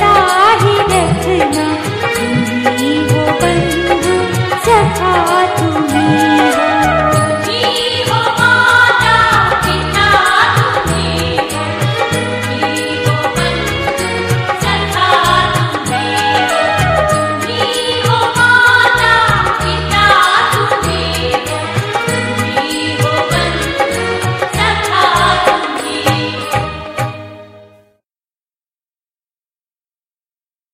सदा हि रखना हो बन्धु सखा तुम।